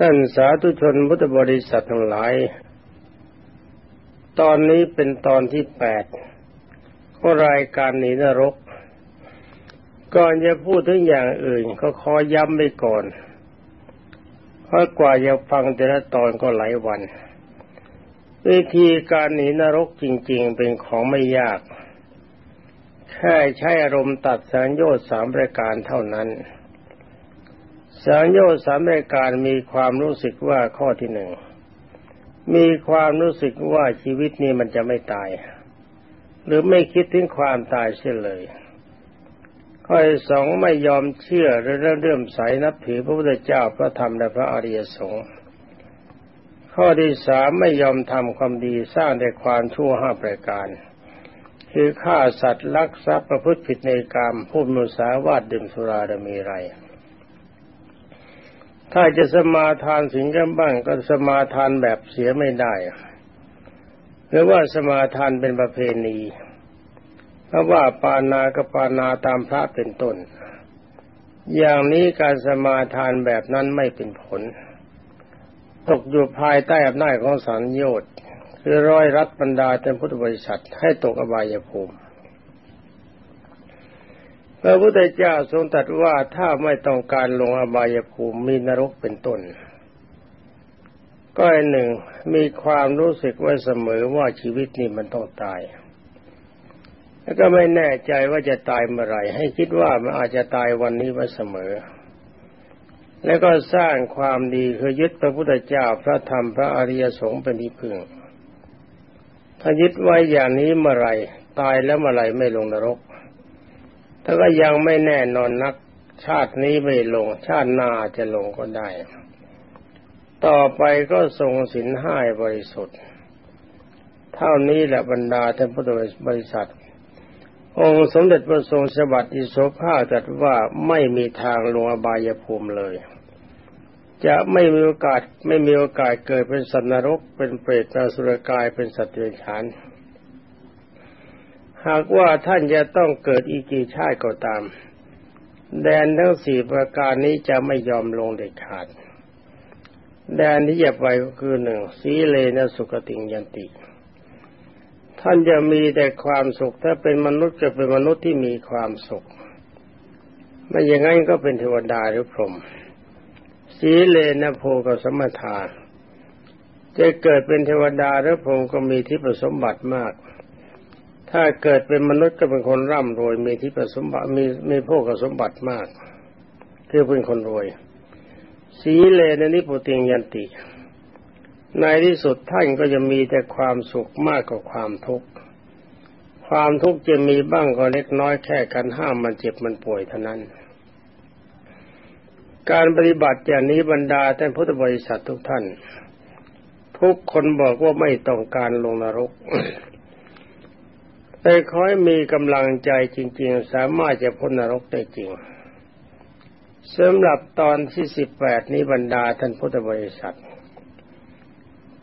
ท่านสาธุชนพุทธบริษัททั้งหลาย ตอนนี้เป็นตอนที่แปดของรายการหนีนรก ก่อนจะพูดถึงอย่างอื่นก็ขอย้ำไปก่อนเพราะกว่าจะฟังแต่ละตอนก็หลายวัน วิธีการหนีนรกจริง ๆ เป็นของไม่ยาก แค่ใช้อารมณ์ตัดสัญญาสามประการเท่านั้น สังโยชน์สามรายการมีความรู้สึกว่าข้อที่หนึ่งมีความรู้สึกว่าชีวิตนี้มันจะไม่ตาย หรือไม่คิดถึงความตายเสียเลย ข้อที่สองไม่ยอมเชื่อหรือเริ่มใสนับถือพระพุทธเจ้าพระธรรมและพระอริยสงฆ์ข้อที่สามไม่ยอมทำความดีสร้างแต่ความชั่วห้าประการ คือฆ่าสัตว์ลักทรัพย์ประพฤติผิดในกรรมพูดมุสาวาทดื่มสุราดมีไร ถ้าจะสมาทานสิ่งกันบ้างก็สมาทานแบบเสียไม่ได้หรือว่าสมาทานเป็นประเพณีเพราะว่าปานากับปานาตามพระเป็นต้น อย่างนี้การสมาทานแบบนั้นไม่เป็นผล ตกอยู่ภายใต้อำนาจของสัญญน์คือร้อยรัดบรรดาเต็มพุทธบริษัทให้ตกอบายภูมิ พระพุทธเจ้าทรงตรัสว่าถ้าไม่ต้องการลงอบายภูมิมีนรกเป็นต้น ก็หนึ่งมีความรู้สึกว่าเสมอว่าชีวิตนี้มันต้องตาย แล้วก็ไม่แน่ใจว่าจะตายเมื่อไรให้คิดว่ามันอาจจะตายวันนี้มาเสมอ แล้วก็สร้างความดีคือยึดพระพุทธเจ้าพระธรรมพระอริยสงฆ์เป็นที่พึ่งถ้ายึดไว้อย่างนี้เมื่อไรตายแล้วเมื่อไรไม่ลงนรก ถ้าก็ยังไม่แน่นอนนัก ชาตินี้ไม่ลง ชาติหน้าจะลงก็ได้ ต่อไปก็ทรงสินห้าบริสุทธิ์ เท่านี้แหละบรรดาท่านพุทธบริษัท องค์สมเด็จพระทรงสวัสดิโสภาตรัสว่าไม่มีทางลงอบายภูมิเลยจะไม่มีโอกาสไม่มีโอกาสเกิดเป็นสัตว์นรกเป็นเปรตเป็นสุรกายเป็นสัตว์เดรัจฉาน หากว่าท่านจะต้องเกิดอีกกี่ชาติก็ตาม แดนทั้งสี่ประการนี้จะไม่ยอมลงเด็ดขาด แดนที่จะไปก็คือหนึ่งสีเลนะสุขติงยันติ ท่านจะมีแต่ความสุข ถ้าเป็นมนุษย์จะเป็นมนุษย์ที่มีความสุขไม่อย่างนั้นก็เป็นเทวดาหรือพรหมสีเลนะโพกสมถาจะเกิดเป็นเทวดาหรือพรหมก็มีที่ประสมบัติมาก ถ้าเกิดเป็นมนุษย์ก็เป็นคนร่ำรวยมีที่ประสมบัติมีมีพวกสมบัติมาก คือเป็นคนรวย สีเลนนิพุติงยันติในที่สุดท่านก็จะมีแต่ความสุขมากกว่าความทุกข์ ความทุกข์จะมีบ้างก็เล็กน้อยแค่กันห้ามมันเจ็บมันป่วยเท่านั้น การปฏิบัติอย่างนี้บรรดาท่านพุทธบริษัททุกท่าน ทุกคนบอกว่าไม่ต้องการลงนรก แต่ขอให้มีกำลังใจจริง ๆ สามารถจะพ้นนรกได้จริงสำหรับตอนที่สิบแปดนี้บรรดาท่านพุทธบริษัท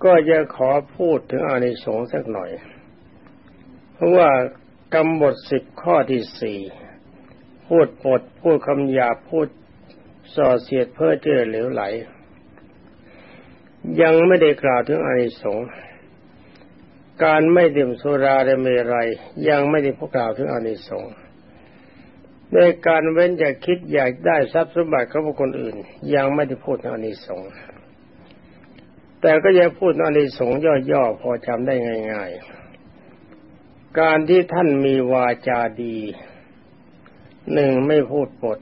ก็จะขอพูดถึงอานิสงส์สักหน่อย เพราะว่ากำหนดสิบข้อที่สี่พูดปดพูดคำหยาพูดส่อเสียดเพื่อเจอเหลวไหล ยังไม่ได้กล่าวถึงอานิสงส์ การไม่ดื่มสุราและเมรัยยังไม่ได้พวกล่าวถึงอานิสงส์ในการเว้นจากคิดอยากได้ทรัพย์สมบัติของบุคคลอื่น ยังไม่ได้พูดอานิสงส์แต่ก็ยังพูดอานิสงส์ย่อๆพอจำได้ง่าย ๆ การที่ท่านมีวาจาดีหนึ่งไม่พูดปด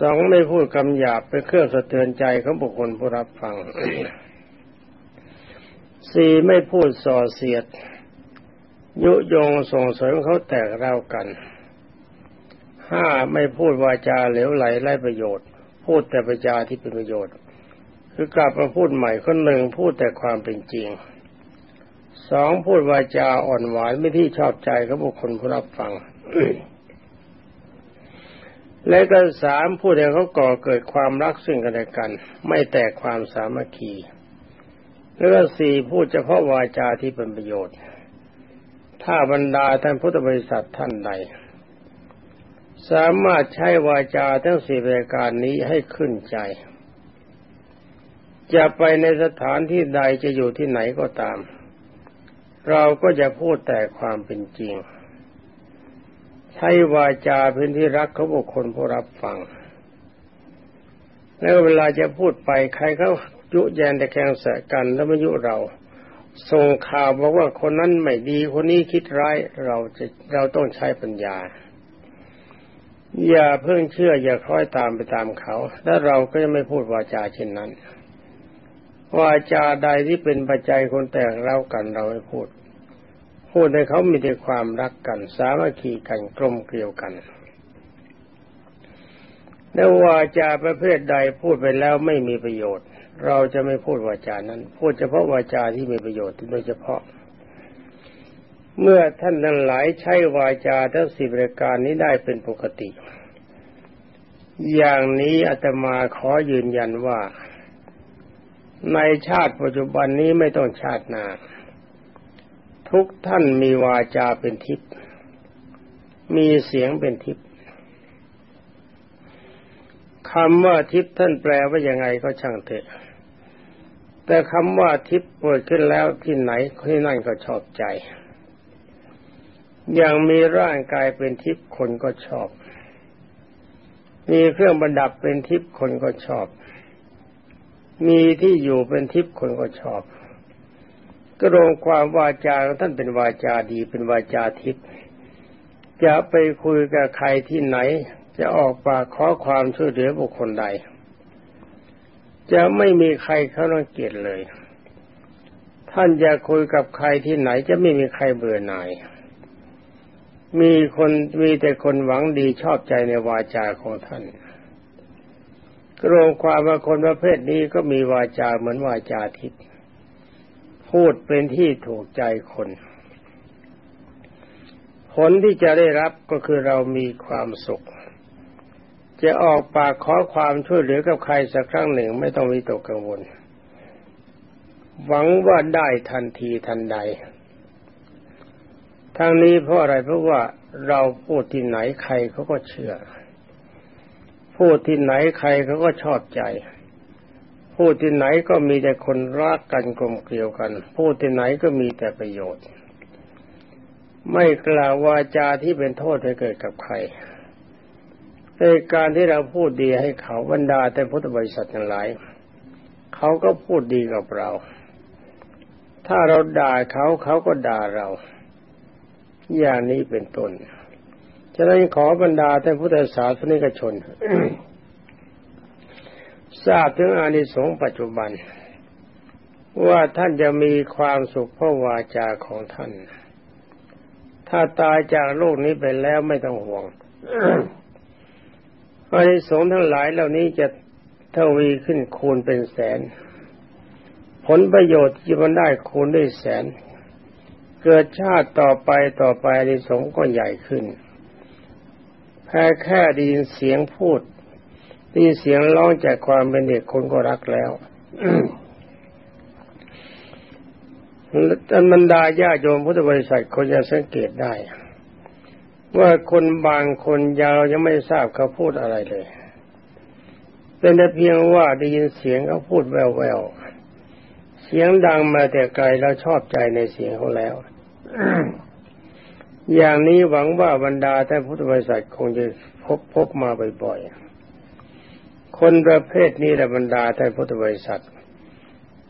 สองไม่พูดคำหยาบเป็นเครื่องสะเทือนใจของบุคคลผู้รับฟัง สี่ไม่พูดส่อเสียด ยุยงส่งเสริมเขาแตกเล่ากันห้าไม่พูดวาจาเหลวไหลไร้ประโยชน์ พูดแต่ประจาที่เป็นประโยชน์ คือกลับมาพูดใหม่คนหนึ่งพูดแต่ความเป็นจริงสองพูดวาจาอ่อนหวานไม่ที่ชอบใจของบุคคลผู้รับฟัง และก็สามพูดให้เขาก่อเกิดความรักซึ่งกันและกัน ไม่แตกความสามัคคี แล้วก็สี่พูดเฉพาะวาจาที่เป็นประโยชน์ ถ้าบรรดาท่านพุทธบริษัทท่านใด สามารถใช้วาจาทั้งสี่รายการนี้ให้ขึ้นใจ จะไปในสถานที่ใดจะอยู่ที่ไหนก็ตาม เราก็จะพูดแต่ความเป็นจริง ใช้วาจาเป็นที่รักของบุคคลผู้รับฟังแล้วเวลาจะพูดไปใครเขา ยุแยนแต่แข่งแสกันแล้วมายุเรา ส่งข่าวบอกว่าคนนั้นไม่ดีคนนี้คิดร้ายเราจะเราต้องใช้ปัญญา อย่าเพิ่งเชื่อ อย่าคล้อยตามไปตามเขา แล้วเราก็จะไม่พูดวาจาเช่นนั้นวาจาใดที่เป็นปัจจัยคนแตกเล่ากันเราไม่พูด พูดให้เขามีแต่ความรักกัน สามัคคีกันกลมเกลียวกัน แล้ววาจาประเภทใดพูดไปแล้วไม่มีประโยชน์ เราจะไม่พูดวาจานั้น พูดเฉพาะวาจาที่มีประโยชน์โดยเฉพาะ เมื่อท่านทั้งหลายใช้วาจาทั้งสิบรายการนี้ได้เป็นปกติ อย่างนี้อาตมาขอยืนยันว่า ในชาติปัจจุบันนี้ไม่ต้องชาติหน้าทุกท่านมีวาจาเป็นทิพย์มีเสียงเป็นทิพย์ คำว่าทิพย์ท่านแปลว่ายังไงก็ช่างเถอะ แต่คำว่าทิพย์เปิดขึ้นแล้วที่ไหนที่นั่นก็ชอบใจ อย่างมีร่างกายเป็นทิพย์คนก็ชอบ มีเครื่องประดับเป็นทิพย์คนก็ชอบ มีที่อยู่เป็นทิพย์คนก็ชอบ ก็รวมความวาจาท่านเป็นวาจาดีเป็นวาจาทิพย์จะไปคุยกับใครที่ไหน จะออกปากขอความช่วยเหลือบุคคลใด จะไม่มีใครเขารังเกียจเลย ท่านจะคุยกับใครที่ไหนจะไม่มีใครเบื่อหน่าย มีคนมีแต่คนหวังดีชอบใจในวาจาของท่านรวมความว่าคนประเภทนี้ก็มีวาจาเหมือนวาจาทิพย์พูดเป็นที่ถูกใจคน ผลที่จะได้รับก็คือเรามีความสุข จะออกปากขอความช่วยเหลือกับใครสักครั้งหนึ่งไม่ต้องวิตกกังวล หวังว่าได้ทันทีทันใด ทั้งนี้เพราะอะไรเพราะว่าเราพูดที่ไหนใครเขาก็เชื่อ พูดที่ไหนใครเขาก็ชอบใจ พูดที่ไหนก็มีแต่คนรักกันกลมเกลียวกัน พูดที่ไหนก็มีแต่ประโยชน์ ไม่กล่าววาจาที่เป็นโทษให้เกิดกับใคร ในการที่เราพูดดีให้เขาบรรดาแต่พุทธบริษัททั้งหลาย เขาก็พูดดีกับเรา ถ้าเราด่าเขาเขาก็ด่าเรา อย่างนี้เป็นต้นฉะนั้นขอบรรดาท่านพุทธศาสนิกชน ทราบถึงอานิสงส์ปัจจุบัน ว่าท่านจะมีความสุขเพราะวาจาของท่าน ถ้าตายจากโลกนี้ไปแล้วไม่ต้องห่วง อานิสงส์ทั้งหลายเหล่านี้จะทวีขึ้นคูณเป็นแสน ผลประโยชน์ที่มันได้คูณด้วยแสน เกิดชาติต่อไปต่อไปอานิสงส์ก็ใหญ่ขึ้นแค่แค่ได้ยินเสียงพูดได้ยินเสียงร้องจากความเป็นเด็กคนก็รักแล้วท่านบรรดาญาโยมพุทธบริษัทคนจะสังเกตได้ ว่าคนบางคนยาวยังไม่ทราบเขาพูดอะไรเลยเป็นแต่เพียงว่าได้ยินเสียงเขาพูดแววๆ เสียงดังมาแต่ไกลเราชอบใจในเสียงเขาแล้ว อย่างนี้หวังว่าบรรดาท่านพุทธบริษัทคงจะพบพบมาบ่อยๆ คนประเภทนี้แหละบรรดาท่านพุทธบริษัท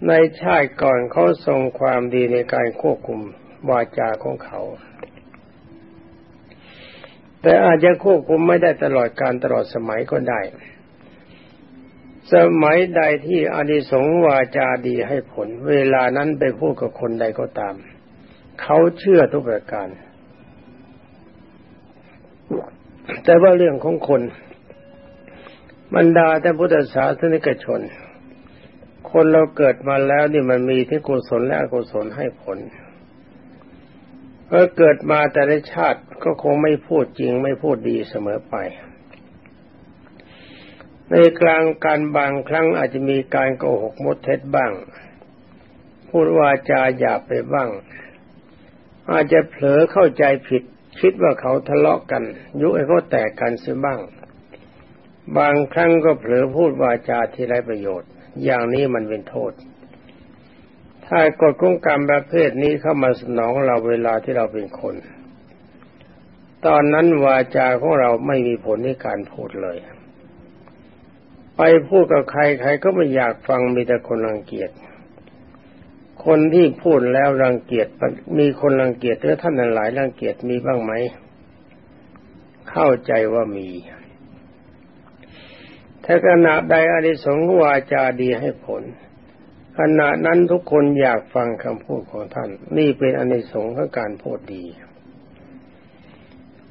ในชาติก่อนเขาทรงความดีในการควบคุมวาจาของเขา แต่อาจจะควบคุมไม่ได้ตลอดการตลอดสมัยก็ได้ สมัยใดที่อานิสงวาจาดีให้ผล เวลานั้นไปพูดกับคนใดก็ตาม เขาเชื่อทุกประการ แต่ว่าเรื่องของคนบรรดาท่พุทธศาสนิกชน คนเราเกิดมาแล้วนี่มันมีทั้งกุศลและอกุศลให้ผล เมื่อเกิดมาแต่ในชาติก็คงไม่พูดจริงไม่พูดดีเสมอไป ในกลางการบางครั้งอาจจะมีการโกหกมดเท็จบ้าง พูดวาจาหยาบไปบ้าง อาจจะเผลอเข้าใจผิด คิดว่าเขาทะเลาะกัน ยุให้เขาแตกกันเสียบ้าง บางครั้งก็เผลอพูดวาจาที่ไร้ประโยชน์ อย่างนี้มันเป็นโทษ ถ้ากฎของกรรมประเภทนี้เข้ามาสนองเราเวลาที่เราเป็นคน ตอนนั้นวาจาของเราไม่มีผลในการพูดเลย ไปพูดกับใครใครก็ไม่อยากฟังมีแต่คนรังเกียจ คนที่พูดแล้วรังเกียจมีคนรังเกียจหรือท่านหลายรังเกียจมีบ้างไหม เข้าใจว่ามีถ้าขณะใดอริสงวาจาดีให้ผล ขณะนั้นทุกคนอยากฟังคำพูดของท่าน นี่เป็นอนิสงส์ของการพูดดี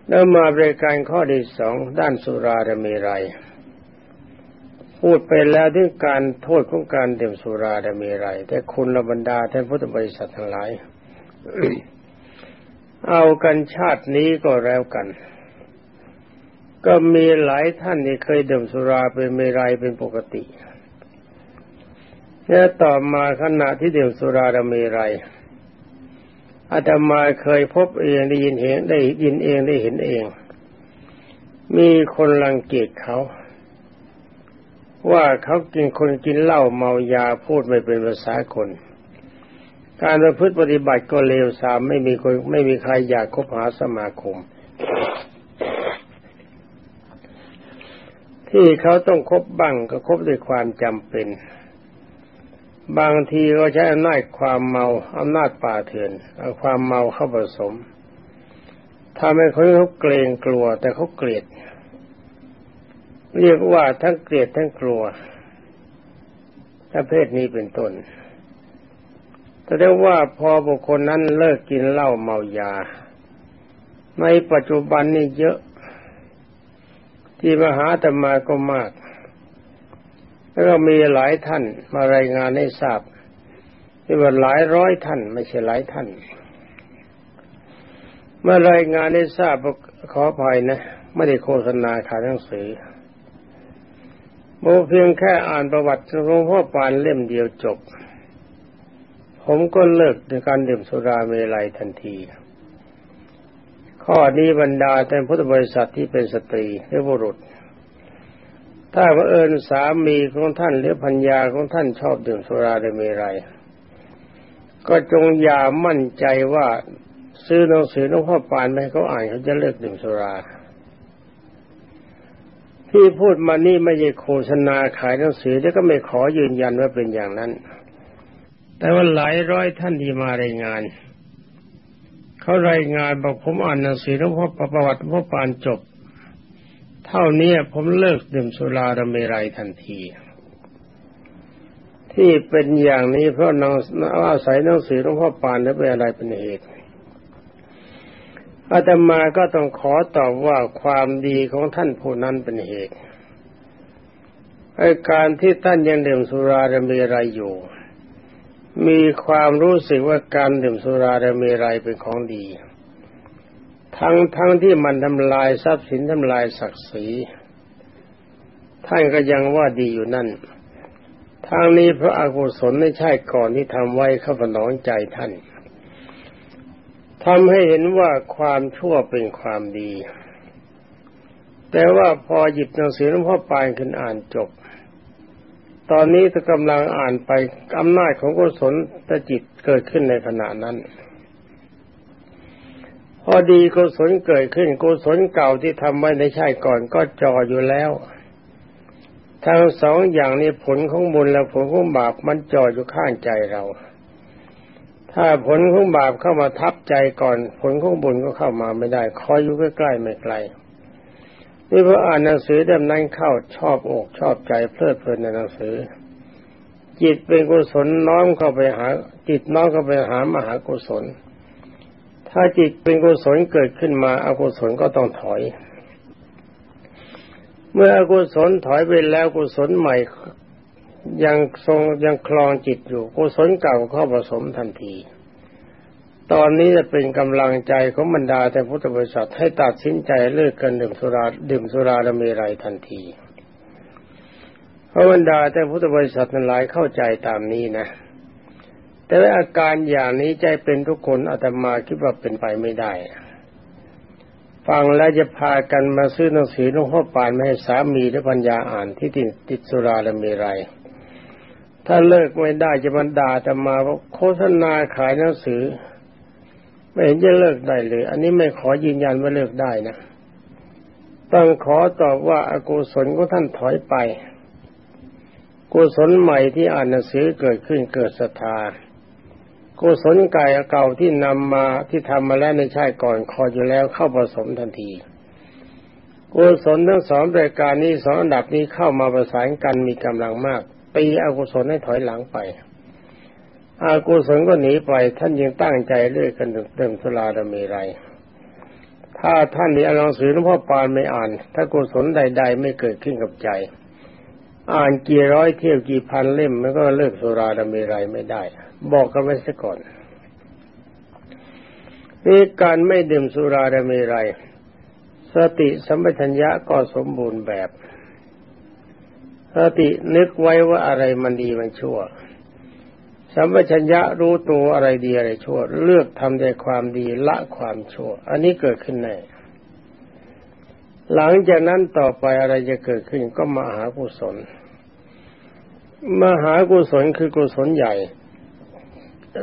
แล้วมาบริการข้อที่สองด้านสุราดเมรัยพูดไปแล้วถึงการโทษของการดื่มสุราดเมรัยแต่คุณระบรรดาท่านพุทธบริษัททั้งหลาย เอากันชาตินี้ก็แล้วกัน ก็มีหลายท่านที่เคยดื่มสุราเป็นเมรัยเป็นปกติเนี่ยต่อมาขณะที่ดื่มสุราดเมรัยอาตมาเคยพบเองได้ยินเห็นได้ยินเองได้เห็นเอง มีคนรังเกียจเขา ว่าเขากินคนกินเหล้าเมายาพูดไม่เป็นภาษาคน การประพฤติปฏิบัติก็เลวทรามไม่มีคนไม่มีใครอยากคบหาสมาคม ที่เขาต้องคบบ้างก็คบด้วยความจำเป็น บางทีก็ใช้อำนาจความเมาอำนาจป่าเถื่อนเอาความเมาเข้าผสมทำให้คนเขาเกรงกลัว แต่เขาเกลียด เรียกว่าทั้งเกลียดทั้งกลัวประเภทนี้เป็นต้นแต่ได้ว่าพอบุคคลนั้นเลิกกินเหล้าเมายา ในปัจจุบันนี่เยอะ ที่มหาธรรมาก็มาก แล้วก็มีหลายท่านมารายงานให้ทราบที่ว่าหลายร้อยท่าน ไม่ใช่หลายท่าน เมื่อรายงานให้ทราบขออภัยนะไม่ได้โฆษณาขายหนังสือโมเพียงแค่อ่านประวัติหลวงพ่อปานเล่มเดียวจบ ผมก็เลิกในการดื่มสุราเมลัยทันที ข้อนี้บรรดาแต่พุทธบริษัทที่เป็นสตรีหรือบุรุษ ถ้าว่าเอิญสามีของท่านหรือพัญญาของท่านชอบดื่มสุราได้มีไร ก็จงอย่ามั่นใจว่าซื้อหนังสือหลวงพ่อปานไปเขาอ่านเขาจะเลิกดื่มสุราที่พูดมานี่ไม่ใช่โฆษณาขายหนังสือแล้วก็ไม่ขอยืนยันว่าเป็นอย่างนั้น แต่ว่าหลายร้อยท่านที่มารายงาน เขารายงานบอกผมอ่านหนังสือหลวงพ่อประวัติหลวงพ่อปานจบ เท่านี้ผมเลิกดื่มสุราดมรัยทันที ที่เป็นอย่างนี้เพราะนางอาศัยหนังสือหลวงพ่อปานและเป็นอะไรเป็นเหตุอาตมาก็ต้องขอตอบว่าความดีของท่านผู้นั้นเป็นเหตุไอการที่ท่านยังดื่มสุราดมรัยอยู่ มีความรู้สึกว่าการดื่มสุราและเมรัยเป็นของดี ทั้งทั้งที่มันทำลายทรัพย์สินทำลายศักดิ์ศรีท่านก็ยังว่าดีอยู่นั่นทางนี้พระอากุศลไม่ใช่ก่อนที่ทำไว้เข้าหนองใจท่านทำให้เห็นว่าความชั่วเป็นความดี แต่ว่าพอหยิบหนังสือหลวงพ่อปานขึ้นอ่านจบ ตอนนี้ถ้ากำลังอ่านไปอำนาจของกุศลตจิตเกิดขึ้นในขณะนั้น พอดีกุศลเกิดขึ้นกุศลเก่าที่ทำไว้ในชาติก่อนก็จ่ออยู่แล้ว ทั้งสองอย่างนี้ผลของบุญและผลของบาปมันจ่ออยู่ข้างใจเรา ถ้าผลของบาปเข้ามาทับใจก่อน ผลของบุญก็เข้ามาไม่ได้ คอยอยู่ใกล้ๆไม่ไกลนี่พออ่านหนังสือเล่มนั้นเข้าชอบอกชอบใจเพลิดเพลินในหนังสือ จิตเป็นกุศลน้อมเข้าไปหา จิตน้อมเข้าไปหามหากุศล ถ้าจิตเป็นกุศลเกิดขึ้นมาอากุศลก็ต้องถอย เมื่ออกุศลถอยไปแล้วกุศลใหม่ยังทรงยังคลองจิตอยู่กุศลเก่าเข้าผสมทันที ตอนนี้จะเป็นกำลังใจของบรรดาแต่พุทธบริษัทให้ตัดสินใจเลิกกันดื่มสุราดื่มสุราและมีไรทันทีเพราะบรรดาแต่พุทธบริษัทนั้นหลายเข้าใจตามนี้นะ แต่ว่าอาการอย่างนี้ใจเป็นทุกคนอาตมาคิดว่าเป็นไปไม่ได้ ฟังแล้วจะพากันมาซื้อหนังสือหลวงพ่อปานมาให้สามีและปัญญาอ่านที่ติดติดสุราและมีไรถ้าเลิกไม่ได้จะมาด่าจะมาว่าโฆษณาขายหนังสือ ไม่เห็นจะเลิกได้เลย อันนี้ไม่ขอยืนยันว่าเลิกได้นะต้องขอตอบว่าอากุศลของท่านถอยไป กุศลใหม่ที่อ่านหนังสือเกิดขึ้นเกิดศรัทธา กุศลกายเก่าที่นำมาที่ทำมาแล้วในชาติก่อนคอยอยู่แล้วเข้าผสมทันทีกุศลทั้งสองรายการนี้สองอันดับนี้เข้ามาประสานกันมีกำลังมากตีอกุศลให้ถอยหลังไปอากุศลก็หนีไป ท่านยังตั้งใจเลื่อยกันเดิมสุราดมีไรถ้าท่านนี้อ่านหนังสือหลวงพ่อปานไม่อ่าน ถ้ากุศลใด ๆ ไม่เกิดขึ้นกับใจ อ่านกี่ร้อยเที่ยวกี่พันเล่มมันก็เลิกสุราดมีไรไม่ได้ บอกกันไว้ซะก่อนนี่การไม่ดื่มสุราดมีไรสติสัมปชัญญะก็สมบูรณ์แบบ สตินึกไว้ว่าอะไรมันดีมันชั่ว สัมปชัญญะรู้ตัวอะไรดีอะไรชั่ว เลือกทำแต่ความดีละความชั่ว อันนี้เกิดขึ้นแน่หลังจากนั้นต่อไปอะไรจะเกิดขึ้นก็มหากุศล มหากุศลคือกุศลใหญ่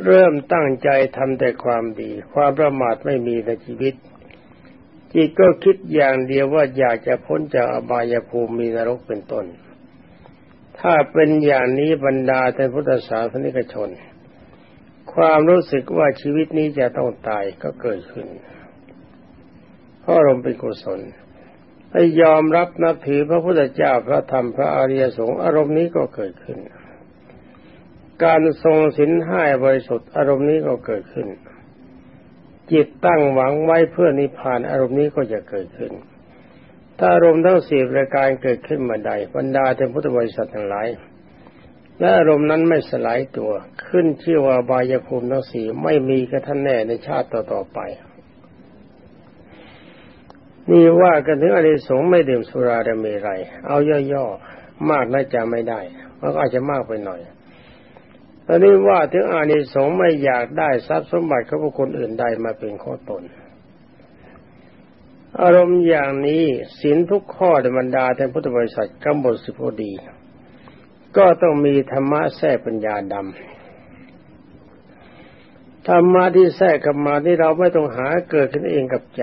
เริ่มตั้งใจทำแต่ความดี ความประมาทไม่มีในชีวิต จิตก็คิดอย่างเดียวว่าอยากจะพ้นจากอบายภูมิมีนรกเป็นต้น ถ้าเป็นอย่างนี้บรรดาท่านพุทธศาสนิกชน ความรู้สึกว่าชีวิตนี้จะต้องตายก็เกิดขึ้นเพราะอารมณ์เป็นกุศลให้ยอมรับนับถือพระพุทธเจ้าพระธรรมพระอริยสงฆ์อารมณ์นี้ก็เกิดขึ้น การทรงสินห้าบริสุทธิ์อารมณ์นี้ก็เกิดขึ้น จิตตั้งหวังไว้เพื่อนิพพานอารมณ์นี้ก็จะเกิดขึ้น ถ้าอารมณ์ทั้งสี่ประการเกิดขึ้นมาใดบรรดาเทพุทธบริษัททั้งหลายและอารมณ์นั้นไม่สลายตัว ขึ้นชื่อว่าบายภูมิทั้งสี่ไม่มีกับท่านแน่ในชาติต่อๆไป นี่ว่ากันถึงอริสงไม่ดื่มสุราดมีไรเอาย่อๆมากน่าจะไม่ได้มันก็อาจจะมากไปหน่อย ตอนนี้ว่าถึงอานิสงส์ไม่อยากได้ทรัพย์สมบัติของบุคคลอื่นใดมาเป็นข้อตน อารมณ์อย่างนี้สินทุกข้อในบรรดาแทนพุทธบริษัทกำบทสิพดี ก็ต้องมีธรรมะแทรกปัญญาดำธรรมะที่แทรกกับมาที่เราไม่ต้องหาเกิดขึ้นเองกับใจ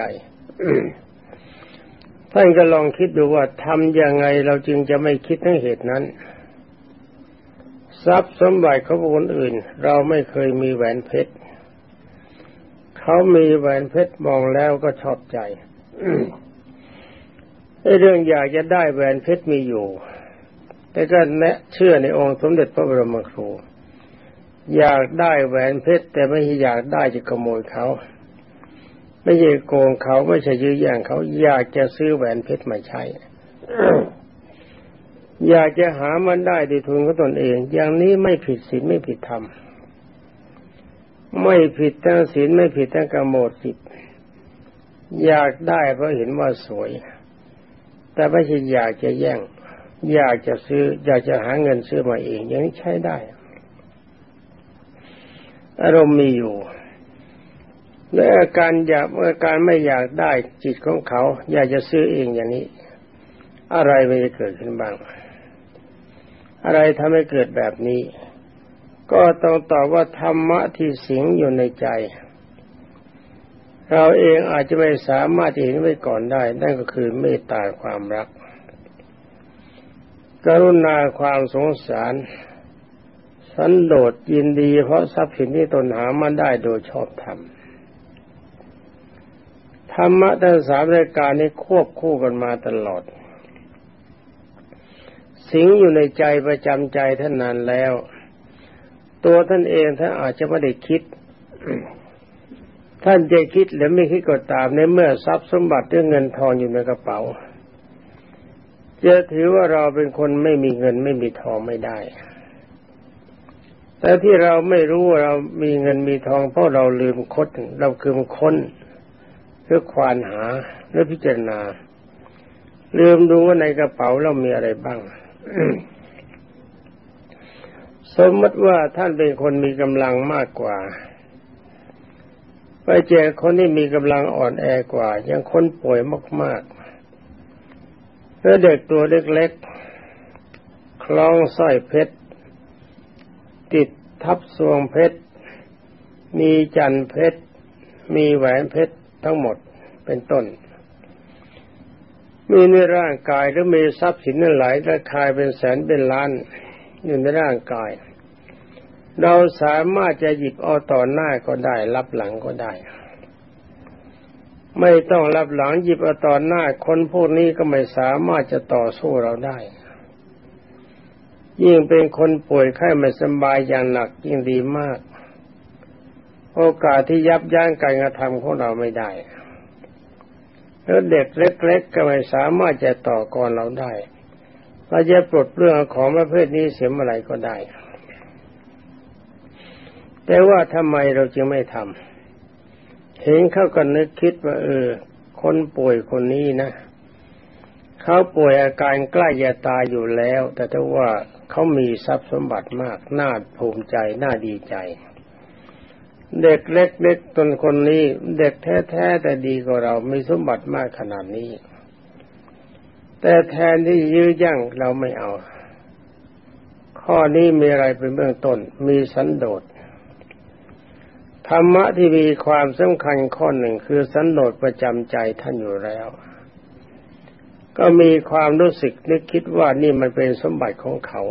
ท่านก็ลองคิดดูว่าทำยังไงเราจึงจะไม่คิดทั้งเหตุนั้น ทรัพย์สมบัติของคนอื่น เราไม่เคยมีแหวนเพชรเขามีแหวนเพชรมองแล้วก็ชอบใจเรื่องอยากจะได้แหวนเพชรมีอยู่ แต่ก็แนะเชื่อในองค์สมเด็จพระบรมครู อยากได้แหวนเพชรแต่ไม่อยากได้จะขโมยเขา ไม่ใช่โกงเขาไม่ใช่ยื้อแย่งเขาอยากจะซื้อแหวนเพชรมาใช้ อยากจะหามันได้ด้วยทุนของตนเอง อย่างนี้ไม่ผิดศีลไม่ผิดธรรม ไม่ผิดทั้งศีลไม่ผิดทั้งกรรมโมสิทธอยากได้เพราะเห็นว่าสวย แต่ไม่ใช่อยากจะแย่ง อยากจะซื้อ อยากจะหาเงินซื้อมาเอง อย่างนี้ใช้ได้ อารมณ์มีอยู่และอาการอยากอาการไม่อยากได้จิตของเขา อยากจะซื้อเองอย่างนี้ อะไรไม่จะเกิดขึ้นบ้าง อะไรทำให้เกิดแบบนี้ ก็ต้องตอบว่าธรรมะที่สิงอยู่ในใจ เราเองอาจจะไม่สามารถเห็นไว้ก่อนได้ นั่นก็คือเมตตาความรัก กรุณาความสงสาร สันโดษยินดี เพราะทรัพย์สินที่ตนหามาได้โดยชอบธรรมธรรมะทั้งสามรายการนี้ควบคู่กันมาตลอด สิงอยู่ในใจประจำใจท่านนานแล้ว ตัวท่านเองท่านอาจจะไม่ได้คิด ท่านจะคิดหรือไม่คิดก็ตามในเมื่อทรัพย์สมบัติเรื่องเงินทองอยู่ในกระเป๋า จะถือว่าเราเป็นคนไม่มีเงินไม่มีทองไม่ได้ แต่ที่เราไม่รู้ว่าเรามีเงินมีทองเพราะเราลืมคดเราคือมค้นเพื่อควานหาหรือพิจารณาลืมดูว่าในกระเป๋าเรามีอะไรบ้าง สมมติว่าท่านเป็นคนมีกำลังมากกว่า ไปเจอคนที่มีกำลังอ่อนแอกว่า ยังคนป่วยมากๆแล้วเด็กตัวเล็กๆ คล้องสร้อยเพชร ติดทับสวงเพชร มีจันเพชร มีแหวนเพชรทั้งหมดเป็นต้น มีในร่างกายหรือมีทรัพย์สินนั้นหลายราคายเป็นแสนเป็นล้านอยู่ในร่างกาย เราสามารถจะหยิบเอาต่อหน้าก็ได้ รับหลังก็ได้ ไม่ต้องรับหลังหยิบเอาต่อหน้าคนพวกนี้ก็ไม่สามารถจะต่อสู้เราได้ ยิ่งเป็นคนป่วยไข้ไม่สบายอย่างหนักยิ่งดีมาก โอกาสที่ยับยั้งการกระทำของเราไม่ได้ แล้วเด็กเล็ก ๆ ก็ไม่สามารถจะต่อกรเราได้เราจะปลดเรื่องของประเภทนี้เสียเมื่อไรก็ได้ แต่ว่าทำไมเราจึงไม่ทำเห็นเขาก็นึกคิดว่า เออ คนป่วยคนนี้นะเขาป่วยอาการใกล้จะตายอยู่แล้ว แต่ถ้าว่าเขามีทรัพย์สมบัติมาก น่าภูมิใจ น่าดีใจ เด็กเล็กๆตนคนนี้เด็กแท้ๆแต่ดีกว่าเรามีสมบัติมากขนาดนี้ แต่แทนที่ยื้อยั่งเราไม่เอา ข้อนี้มีอะไรเป็นเบื้องต้น มีสันโดษธรรมะที่มีความสำคัญข้อหนึ่งคือสันโดษประจำใจท่านอยู่แล้ว ก็มีความรู้สึกนึกคิดว่านี่มันเป็นสมบัติของเขา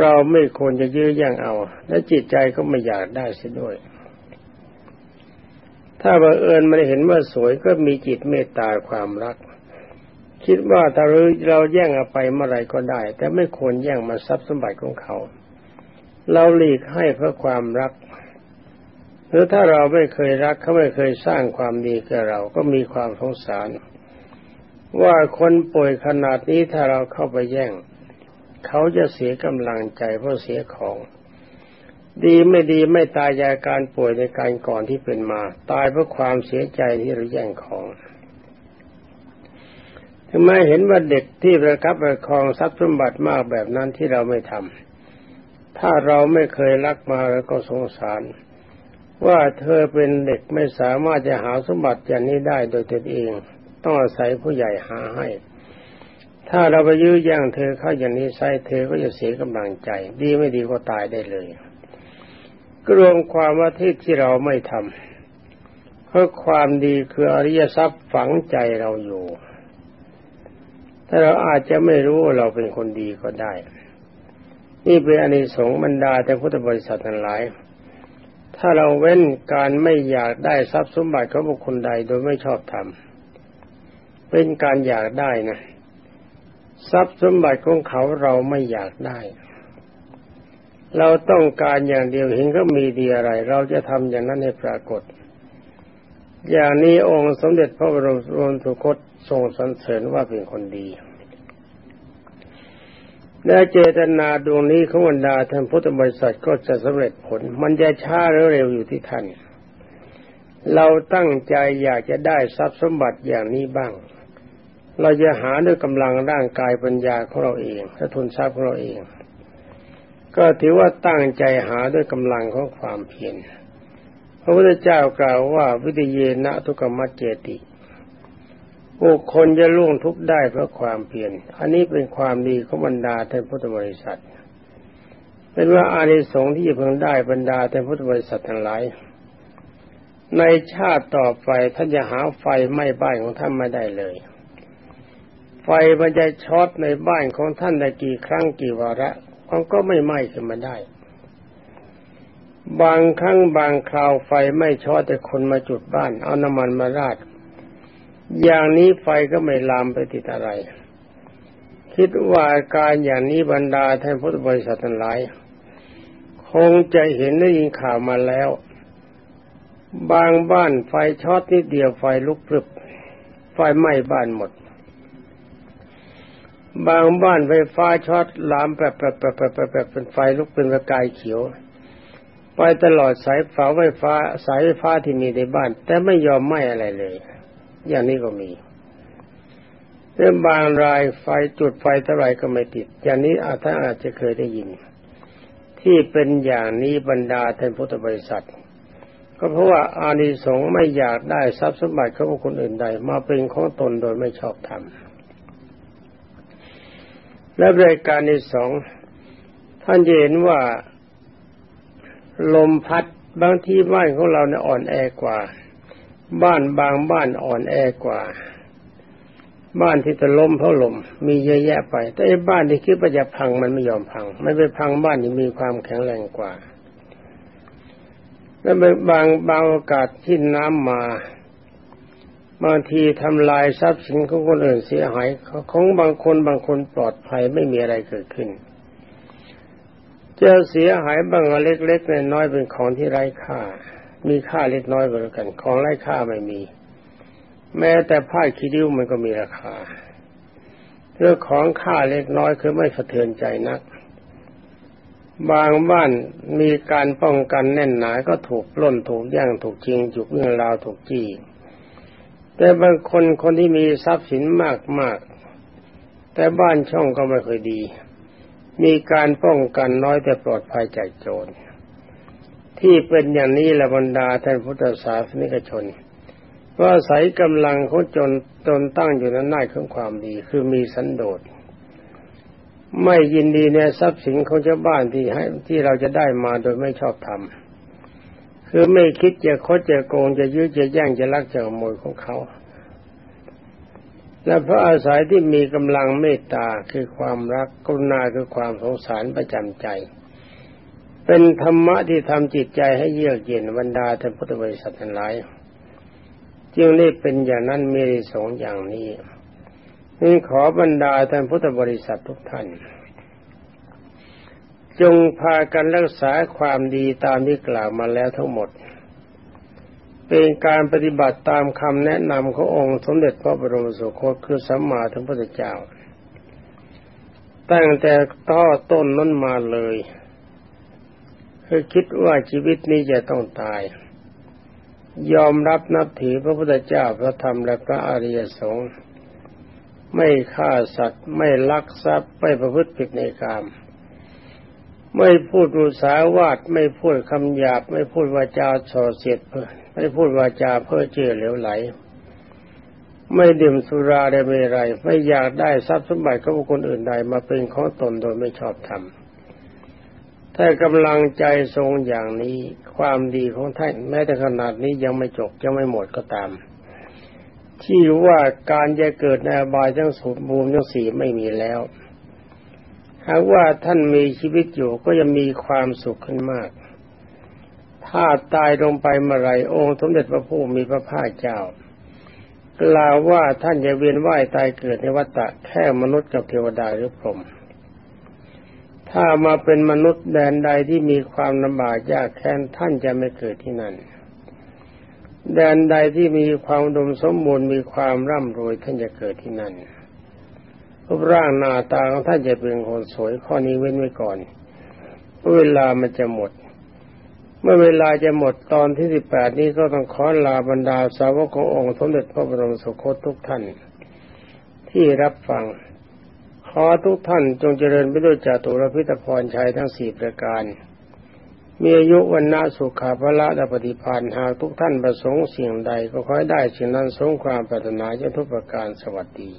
เราไม่ควรจะยื้อแย่งเอา และจิตใจก็ไม่อยากได้เสียด้วย ถ้าบังเอิญมันเห็นว่าสวยก็มีจิตเมตตาความรัก คิดว่าถ้าเราแย่งเอาไปเมื่อไรก็ได้ แต่ไม่ควรแย่งมาทรัพย์สมบัติของเขา เราหลีกให้เพราะความรัก หรือถ้าเราไม่เคยรักเขาไม่เคยสร้างความดีกับเราก็มีความสงสาร ว่าคนป่วยขนาดนี้ถ้าเราเข้าไปแย่ง เขาจะเสียกำลังใจเพราะเสียของ ดีไม่ดีไม่ตายจากการป่วยในการก่อนที่เป็นมา ตายเพราะความเสียใจที่เราแย่งของทำไมเห็นว่าเด็กที่ประคับประคองทรัพย์สมบัติมากแบบนั้นที่เราไม่ทำถ้าเราไม่เคยรักมาแล้วก็สงสาร ว่าเธอเป็นเด็กไม่สามารถจะหาสมบัติอย่างนี้ได้โดยตนเอง ต้องอาศัยผู้ใหญ่หาให้ ถ้าเราไปยื้อแย่งเธอเข้าอย่างนี้ใส่เธอก็จะเสียกำลังใจ ดีไม่ดีก็ตายได้เลยก็รวมความว่าที่ที่เราไม่ทำเพราะความดีคืออริยทรัพย์ฝังใจเราอยู่แต่เราอาจจะไม่รู้ว่าเราเป็นคนดีก็ได้ นี่เป็นอนิสงส์บรรดาแต่พุทธบริษัททั้งหลาย ถ้าเราเว้นการไม่อยากได้ทรัพย์สมบัติของบุคคลใดโดยไม่ชอบธรรมเป็นการอยากได้นะ ทรัพย์สมบัติของเขาเราไม่อยากได้ เราต้องการอย่างเดียวเห็นก็มีดีอะไร เราจะทำอย่างนั้นให้ปรากฏ อย่างนี้องค์สมเด็จพระบรมโรสุคตทรงสรรเสริญว่าเป็นคนดี และเจตนาดวงนี้ของบรรดาท่านพุทธบริษัทก็จะสำเร็จผล มันจะช้าหรือเร็วอยู่ที่ท่าน เราตั้งใจอยากจะได้ทรัพย์สมบัติอย่างนี้บ้าง เราจะหาด้วยกำลังร่างกายปัญญาของเราเองและทุนทรัพย์ของเราเอง ก็ถือว่าตั้งใจหาด้วยกำลังของความเพียรพระพุทธเจ้ากล่าวว่าวิทยเยนะทุกรรมเจติบุคคลจะล่วงทุกข์ได้เพราะความเพียรอันนี้เป็นความดีของบรรดาท่านพุทธบริษัท เป็นว่าอานิสงส์ที่จะเพิ่งได้บรรดาท่านพุทธบริษัททั้งหลายในชาติต่อไปท่านจะหาไฟไหม้บ้านของท่านไม่ได้เลย ไฟมันจะช็อตในบ้านของท่านได้กี่ครั้งกี่วาระมันก็ไม่ไหม้ขึ้นมาได้ บางครั้งบางคราวไฟไม่ช็อตแต่คนมาจุดบ้าน เอาน้ำมันมาราด อย่างนี้ไฟก็ไม่ลามไปติดอะไร คิดว่าการอย่างนี้บรรดาท่านพุทธบริษัททั้งหลาย คงจะเห็นได้ยินข่าวมาแล้ว บางบ้านไฟช็อตนิดเดียวไฟลุกพรึบ ไฟไหม้บ้านหมด บางบ้านไฟฟ้าช็อตลามแบบแบบแบบแบบแบบเป็นไฟลุกเป็นประกายเขียว ไปตลอดสายฝาไฟฟ้าสายไฟฟ้าที่มีในบ้าน แต่ไม่ยอมไหม้อะไรเลย อย่างนี้ก็มีเรื่องบางรายไฟจุดไฟเท่าไรก็ไม่ติด อย่างนี้อาจท่านอาจจะเคยได้ยิน ที่เป็นอย่างนี้บรรดาท่านพุทธบริษัท ก็เพราะว่าอานิสงส์ไม่อยากได้ทรัพย์สมบัติของคนอื่นใด มาเป็นของตนโดยไม่ชอบธรรม และรายการที่สองท่านจะเห็นว่าลมพัดบางที่บ้านของเราเนี่ยอ่อนแอกว่า บ้านบางบ้านอ่อนแอกว่า บ้านที่จะล้มเพราะลม มีเยอะแยะไป แต่ไอ้บ้านที่คิดว่าจะพังมันไม่ยอมพัง ไม่ไปพังบ้านที่มีความแข็งแรงกว่า แล้วบางบางโอกาสที่น้ำมา บางทีทำลายทรัพย์สินของคนอื่นเสียหายของบางคนบางคนปลอดภัยไม่มีอะไรเกิดขึ้นจะเสียหายบางเล็กๆน้อยๆเป็นของที่ไร้ค่า มีค่าเล็กน้อยกว่ากัน ของไร้ค่าไม่มี แม้แต่ผ้าคีริ้วมันก็มีราคาเรื่องของค่าเล็กน้อยคือไม่สะเทือนใจนัก บางบ้านมีการป้องกันแน่นหนาก็ถูกล้นถูกย่างถูกจริงจุกเงื่อนราวถูกจี้ แต่บางคนคนที่มีทรัพย์สินมากมากแต่บ้านช่องก็ไม่เคยดี มีการป้องกันน้อยแต่ปลอดภัยจากโจร ที่เป็นอย่างนี้ละบรรดาท่านพุทธศาสนิกชน ว่าใส่กำลังเขาจนตนตั้งอยู่ในหน้าของความดี คือมีสันโดษไม่ยินดีในทรัพย์สินของชาวบ้านที่ให้ที่เราจะได้มาโดยไม่ชอบธรรม คือไม่คิดจะคดจะโกงจะยื้อจะแย่งจะลักจะขโมยของเขา และเพราะอาศัยที่มีกำลังเมตตาคือความรักกรุณาคือความสงสารประจำใจ เป็นธรรมะที่ทำจิตใจให้เยือกเย็นบรรดาท่านพุทธบริษัททั้งหลายจึงได้เป็นอย่างนั้นมีสองอย่างนี้นี่ขอบรรดาท่านพุทธบริษัททุกท่าน จงพากันรักษาความดีตามที่กล่าวมาแล้วทั้งหมด เป็นการปฏิบัติตามคำแนะนำขององค์สมเด็จพระบรมสุคตคือสัมมาสัมพุทธเจ้า ตั้งแต่ต้อต้นนั้นมาเลยคือคิดว่าชีวิตนี้จะต้องตาย ยอมรับนับถือพระพุทธเจ้าพระธรรมและพระอริยสงฆ์ไม่ฆ่าสัตว์ ไม่ลักทรัพย์ ไม่ประพฤติผิดในกรรม ไม่พูดอุสาวาทไม่พูดคำหยาบ ไม่พูดวาจาส่อเสียดไม่พูดวาจาเพ้อเจ้อเหลวไหล ไม่ดื่มสุราได้ไม่ไร ไม่อยากได้ทรัพย์สมบัติของบุคคลอื่นใดมาเป็นของตนโดยไม่ชอบธรรมถ้ากำลังใจทรงอย่างนี้ ความดีของท่านแม้แต่ขนาดนี้ยังไม่จบยังไม่หมดก็ตาม ที่ว่าการจะเกิดในอบายทั้งสมบูรณ์ทั้งสี่ไม่มีแล้ว หากว่าท่านมีชีวิตอยู่ก็จะมีความสุขขึ้นมาก ถ้าตายลงไปเมื่อไรองค์สมเด็จพระผู้มีพระภาคเจ้ากล่าวว่าท่านจะเวียนว่ายตายเกิดในวัฏฏะแค่มนุษย์กับเทวดาหรือพรหมถ้ามาเป็นมนุษย์แดนใดที่มีความลำบากยากแค้นท่านจะไม่เกิดที่นั่น แดนใดที่มีความดมสมบูรณ์มีความร่ำรวยท่านจะเกิดที่นั่น รูปร่างหน้าตาของท่านจะเป็นคนสวยข้อนี้เว้นไว้ก่อนเวลามันจะหมด เมื่อเวลาจะหมดตอนที่สิบแปดนี้ก็ต้องขอลาบรรดาสาวกขององค์สมเด็จพระบรมสุคตทุกท่าน ที่รับฟัง ขอทุกท่านจงเจริญไปด้วยจตุรพิธพรชัยทั้งสี่ประการมีอายุวันนาสุขาภละและปฏิพานหากทุกท่านประสงค์สิ่งใดก็ขอให้ได้สิ่งนั้นสงความปรารถนาจนทุกประการสวัสดี